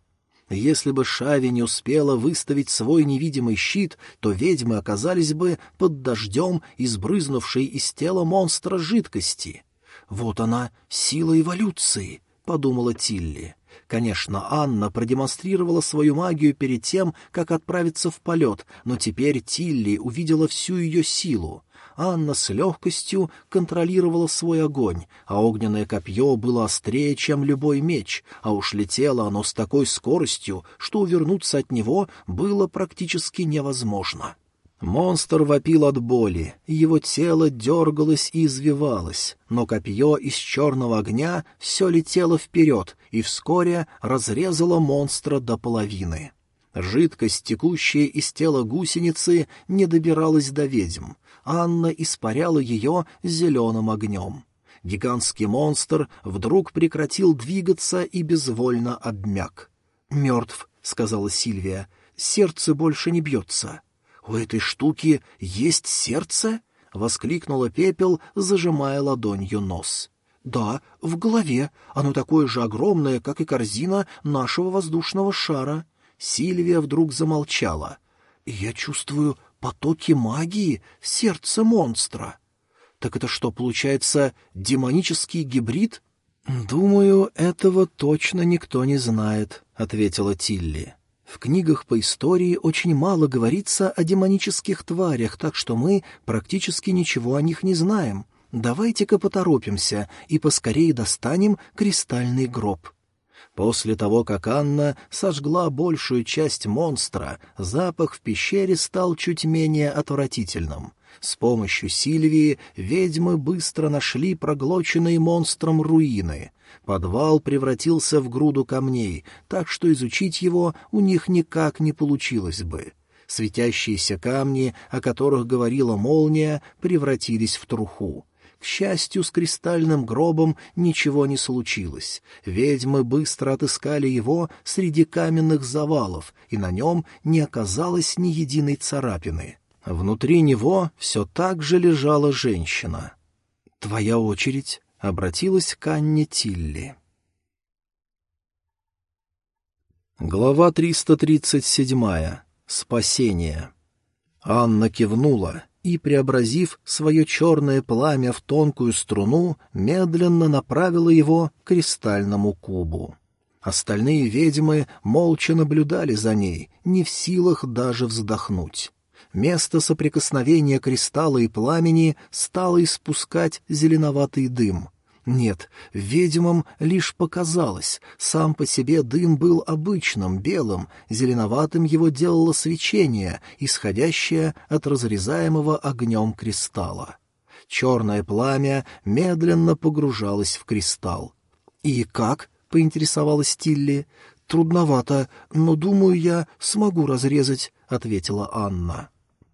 Если бы Шави не успела выставить свой невидимый щит, то ведьмы оказались бы под дождем, избрызнувшей из тела монстра жидкости. Вот она, сила эволюции. — подумала Тилли. Конечно, Анна продемонстрировала свою магию перед тем, как отправиться в полет, но теперь Тилли увидела всю ее силу. Анна с легкостью контролировала свой огонь, а огненное копье было острее, чем любой меч, а уж летело оно с такой скоростью, что увернуться от него было практически невозможно. Монстр вопил от боли, его тело дергалось и извивалось, но копье из черного огня все летело вперед и вскоре разрезало монстра до половины. Жидкость, текущая из тела гусеницы, не добиралась до ведьм. Анна испаряла ее зеленым огнем. Гигантский монстр вдруг прекратил двигаться и безвольно обмяк. «Мертв», — сказала Сильвия, — «сердце больше не бьется». «У этой штуки есть сердце?» — воскликнула Пепел, зажимая ладонью нос. «Да, в голове. Оно такое же огромное, как и корзина нашего воздушного шара». Сильвия вдруг замолчала. «Я чувствую потоки магии в сердце монстра». «Так это что, получается, демонический гибрид?» «Думаю, этого точно никто не знает», — ответила Тилли. В книгах по истории очень мало говорится о демонических тварях, так что мы практически ничего о них не знаем. Давайте-ка поторопимся и поскорее достанем кристальный гроб. После того, как Анна сожгла большую часть монстра, запах в пещере стал чуть менее отвратительным. С помощью Сильвии ведьмы быстро нашли проглоченные монстром руины. Подвал превратился в груду камней, так что изучить его у них никак не получилось бы. Светящиеся камни, о которых говорила молния, превратились в труху. К счастью, с кристальным гробом ничего не случилось. Ведьмы быстро отыскали его среди каменных завалов, и на нем не оказалось ни единой царапины. Внутри него все так же лежала женщина. «Твоя очередь», — обратилась к Анне Тилли. Глава 337. Спасение. Анна кивнула и, преобразив свое черное пламя в тонкую струну, медленно направила его к кристальному кубу. Остальные ведьмы молча наблюдали за ней, не в силах даже вздохнуть. Место соприкосновения кристалла и пламени стало испускать зеленоватый дым. Нет, ведьмам лишь показалось, сам по себе дым был обычным, белым, зеленоватым его делало свечение, исходящее от разрезаемого огнем кристалла. Черное пламя медленно погружалось в кристалл. «И как?» — поинтересовалась Тилли. «Трудновато, но, думаю, я смогу разрезать», — ответила Анна.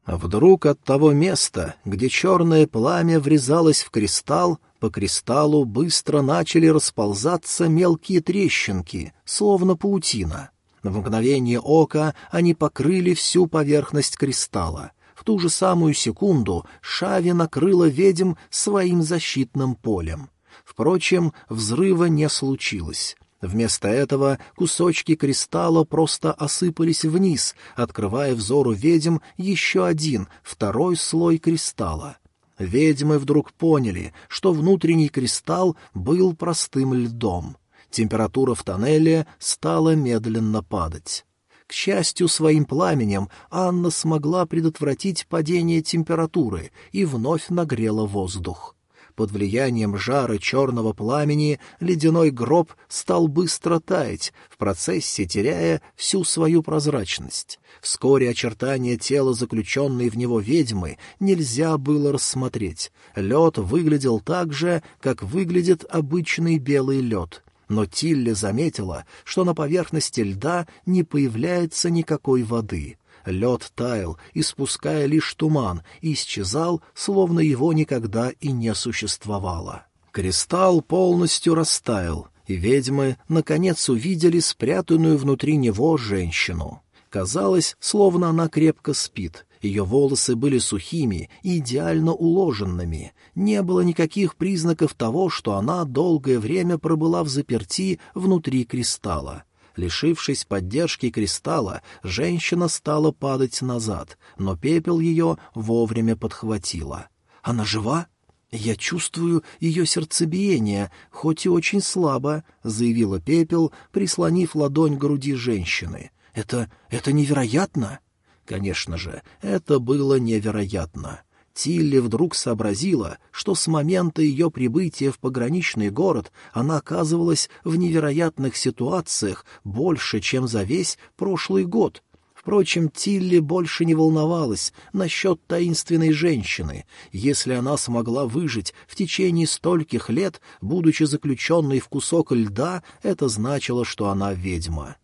А вдруг от того места, где черное пламя врезалось в кристалл, по кристаллу быстро начали расползаться мелкие трещинки, словно паутина. В мгновение ока они покрыли всю поверхность кристалла. В ту же самую секунду Шави накрыла ведьм своим защитным полем. Впрочем, взрыва не случилось. Вместо этого кусочки кристалла просто осыпались вниз, открывая взору ведьм еще один, второй слой кристалла. Ведьмы вдруг поняли, что внутренний кристалл был простым льдом. Температура в тоннеле стала медленно падать. К счастью, своим пламенем Анна смогла предотвратить падение температуры и вновь нагрела воздух. Под влиянием жара черного пламени ледяной гроб стал быстро таять, в процессе теряя всю свою прозрачность. Вскоре очертания тела заключенной в него ведьмы нельзя было рассмотреть. Лед выглядел так же, как выглядит обычный белый лед. Но Тилли заметила, что на поверхности льда не появляется никакой воды — Лед таял, испуская лишь туман, и исчезал, словно его никогда и не существовало. Кристалл полностью растаял, и ведьмы, наконец, увидели спрятанную внутри него женщину. Казалось, словно она крепко спит. Ее волосы были сухими и идеально уложенными. Не было никаких признаков того, что она долгое время пробыла в заперти внутри кристалла. Лишившись поддержки кристалла, женщина стала падать назад, но пепел ее вовремя подхватила. «Она жива?» «Я чувствую ее сердцебиение, хоть и очень слабо», — заявила пепел, прислонив ладонь к груди женщины. «Это... это невероятно!» Конечно же, это было невероятно. Тилли вдруг сообразила, что с момента ее прибытия в пограничный город она оказывалась в невероятных ситуациях больше, чем за весь прошлый год. Впрочем, Тилли больше не волновалась насчет таинственной женщины. Если она смогла выжить в течение стольких лет, будучи заключенной в кусок льда, это значило, что она ведьма.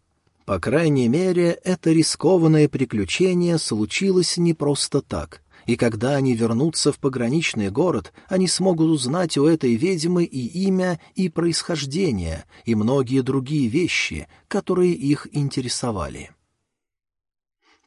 По крайней мере, это рискованное приключение случилось не просто так. И когда они вернутся в пограничный город, они смогут узнать у этой ведьмы и имя, и происхождение, и многие другие вещи, которые их интересовали.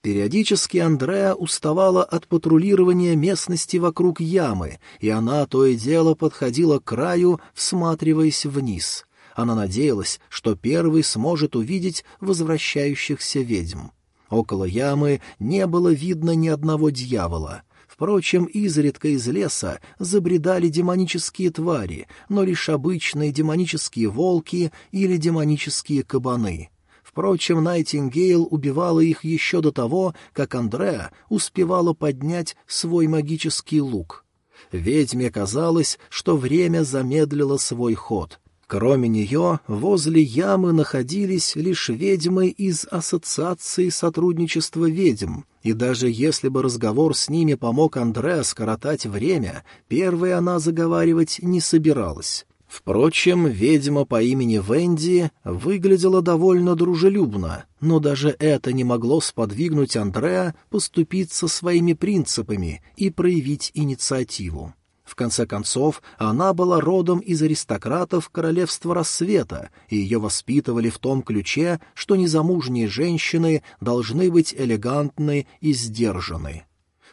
Периодически Андреа уставала от патрулирования местности вокруг ямы, и она то и дело подходила к краю, всматриваясь вниз. Она надеялась, что первый сможет увидеть возвращающихся ведьм. Около ямы не было видно ни одного дьявола. Впрочем, изредка из леса забредали демонические твари, но лишь обычные демонические волки или демонические кабаны. Впрочем, Найтингейл убивала их еще до того, как Андреа успевала поднять свой магический лук. Ведьме казалось, что время замедлило свой ход — Кроме нее, возле ямы находились лишь ведьмы из Ассоциации сотрудничества ведьм, и даже если бы разговор с ними помог Андреа скоротать время, первой она заговаривать не собиралась. Впрочем, ведьма по имени Венди выглядела довольно дружелюбно, но даже это не могло сподвигнуть Андреа поступиться своими принципами и проявить инициативу. В конце концов, она была родом из аристократов Королевства Рассвета, и ее воспитывали в том ключе, что незамужние женщины должны быть элегантны и сдержаны.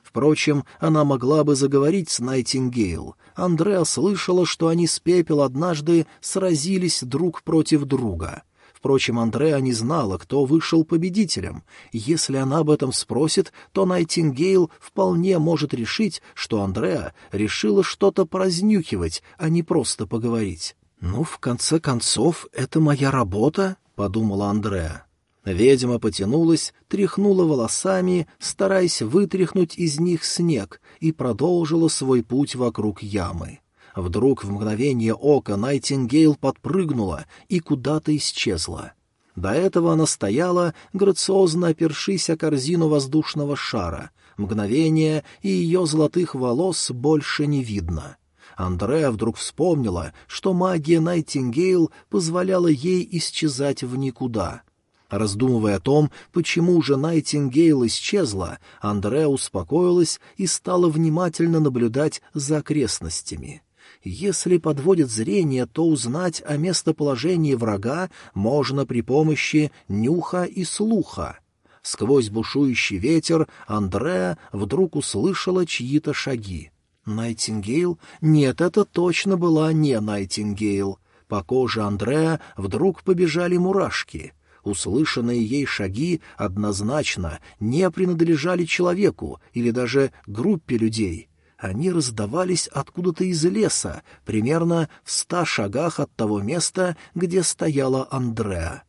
Впрочем, она могла бы заговорить с Найтингейл. Андреа слышала, что они с Пепел однажды сразились друг против друга — Впрочем, Андреа не знала, кто вышел победителем. Если она об этом спросит, то Найтингейл вполне может решить, что Андреа решила что-то поразнюхивать, а не просто поговорить. «Ну, в конце концов, это моя работа», — подумала Андреа. Ведьма потянулась, тряхнула волосами, стараясь вытряхнуть из них снег, и продолжила свой путь вокруг ямы. Вдруг в мгновение ока Найтингейл подпрыгнула и куда-то исчезла. До этого она стояла, грациозно опершись о корзину воздушного шара. Мгновение, и ее золотых волос больше не видно. Андреа вдруг вспомнила, что магия Найтингейл позволяла ей исчезать в никуда. Раздумывая о том, почему же Найтингейл исчезла, Андреа успокоилась и стала внимательно наблюдать за окрестностями. Если подводит зрение, то узнать о местоположении врага можно при помощи нюха и слуха. Сквозь бушующий ветер Андреа вдруг услышала чьи-то шаги. Найтингейл? Нет, это точно была не Найтингейл. По коже Андреа вдруг побежали мурашки. Услышанные ей шаги однозначно не принадлежали человеку или даже группе людей — они раздавались откуда-то из леса, примерно в ста шагах от того места, где стояла Андреа.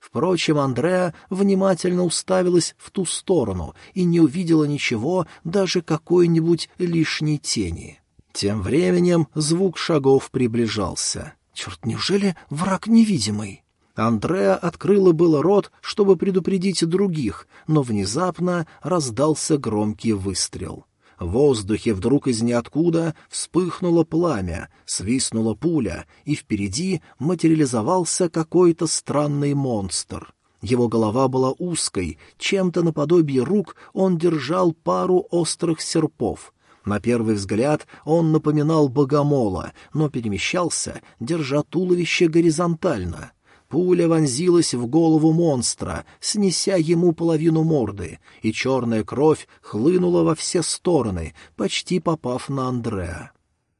Впрочем, Андреа внимательно уставилась в ту сторону и не увидела ничего, даже какой-нибудь лишней тени. Тем временем звук шагов приближался. «Черт, неужели враг невидимый?» Андреа открыла было рот, чтобы предупредить других, но внезапно раздался громкий выстрел. В воздухе вдруг из ниоткуда вспыхнуло пламя, свистнула пуля, и впереди материализовался какой-то странный монстр. Его голова была узкой, чем-то наподобие рук он держал пару острых серпов. На первый взгляд он напоминал богомола, но перемещался, держа туловище горизонтально. Пуля вонзилась в голову монстра, снеся ему половину морды, и черная кровь хлынула во все стороны, почти попав на Андреа.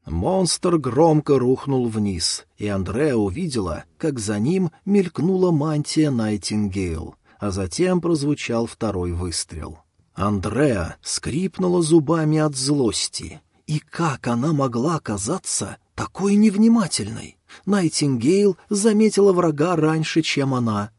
Монстр громко рухнул вниз, и Андреа увидела, как за ним мелькнула мантия Найтингейл, а затем прозвучал второй выстрел. Андреа скрипнула зубами от злости. И как она могла оказаться такой невнимательной? Найтингейл заметила врага раньше, чем она.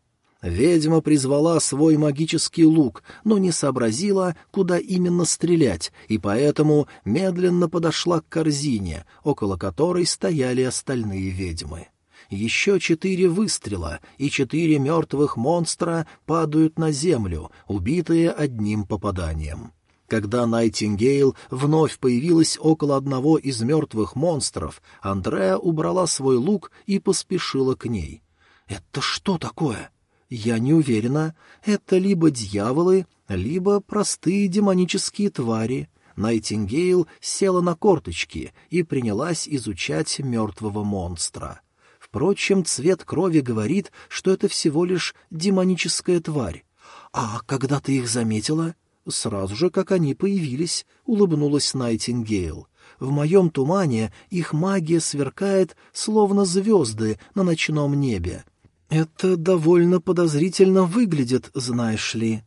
Ведьма призвала свой магический лук, но не сообразила, куда именно стрелять, и поэтому медленно подошла к корзине, около которой стояли остальные ведьмы. Еще четыре выстрела, и четыре мертвых монстра падают на землю, убитые одним попаданием. Когда Найтингейл вновь появилась около одного из мертвых монстров, Андреа убрала свой лук и поспешила к ней. «Это что такое?» «Я не уверена. Это либо дьяволы, либо простые демонические твари». Найтингейл села на корточки и принялась изучать мертвого монстра. Впрочем, цвет крови говорит, что это всего лишь демоническая тварь. «А когда ты их заметила?» «Сразу же, как они появились», — улыбнулась Найтингейл. «В моем тумане их магия сверкает, словно звезды на ночном небе. Это довольно подозрительно выглядит, знаешь ли.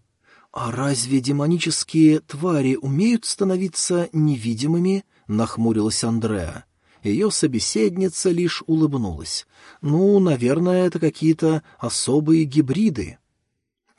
А разве демонические твари умеют становиться невидимыми?» — нахмурилась Андреа. Ее собеседница лишь улыбнулась. «Ну, наверное, это какие-то особые гибриды».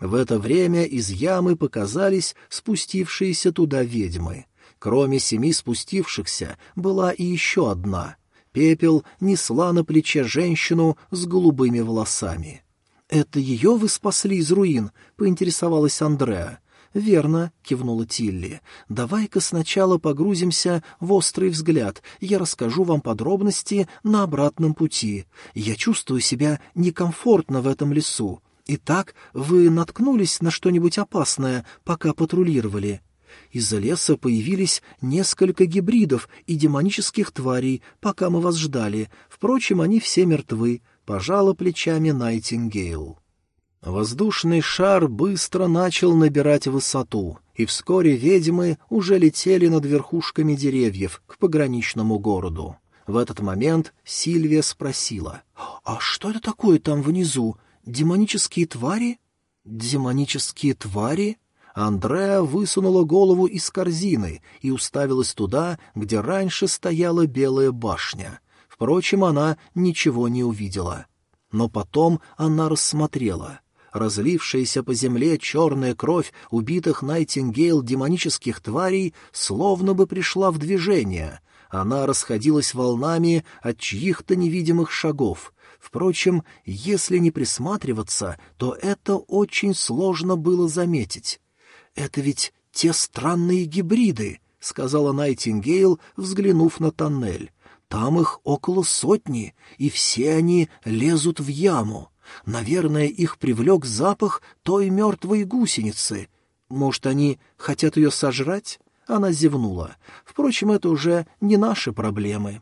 В это время из ямы показались спустившиеся туда ведьмы. Кроме семи спустившихся была и еще одна. Пепел несла на плече женщину с голубыми волосами. «Это ее вы спасли из руин?» — поинтересовалась Андреа. «Верно», — кивнула Тилли. «Давай-ка сначала погрузимся в острый взгляд. Я расскажу вам подробности на обратном пути. Я чувствую себя некомфортно в этом лесу. Итак, вы наткнулись на что-нибудь опасное, пока патрулировали?» Из-за леса появились несколько гибридов и демонических тварей, пока мы вас ждали. Впрочем, они все мертвы. Пожала плечами Найтингейл. Воздушный шар быстро начал набирать высоту, и вскоре ведьмы уже летели над верхушками деревьев к пограничному городу. В этот момент Сильвия спросила, «А что это такое там внизу? Демонические твари?» «Демонические твари?» Андреа высунула голову из корзины и уставилась туда, где раньше стояла белая башня. Впрочем, она ничего не увидела. Но потом она рассмотрела — разлившаяся по земле черная кровь убитых Найтингейл демонических тварей словно бы пришла в движение. Она расходилась волнами от чьих-то невидимых шагов. Впрочем, если не присматриваться, то это очень сложно было заметить. «Это ведь те странные гибриды», — сказала Найтингейл, взглянув на тоннель. «Там их около сотни, и все они лезут в яму. Наверное, их привлек запах той мертвой гусеницы. Может, они хотят ее сожрать? Она зевнула. Впрочем, это уже не наши проблемы.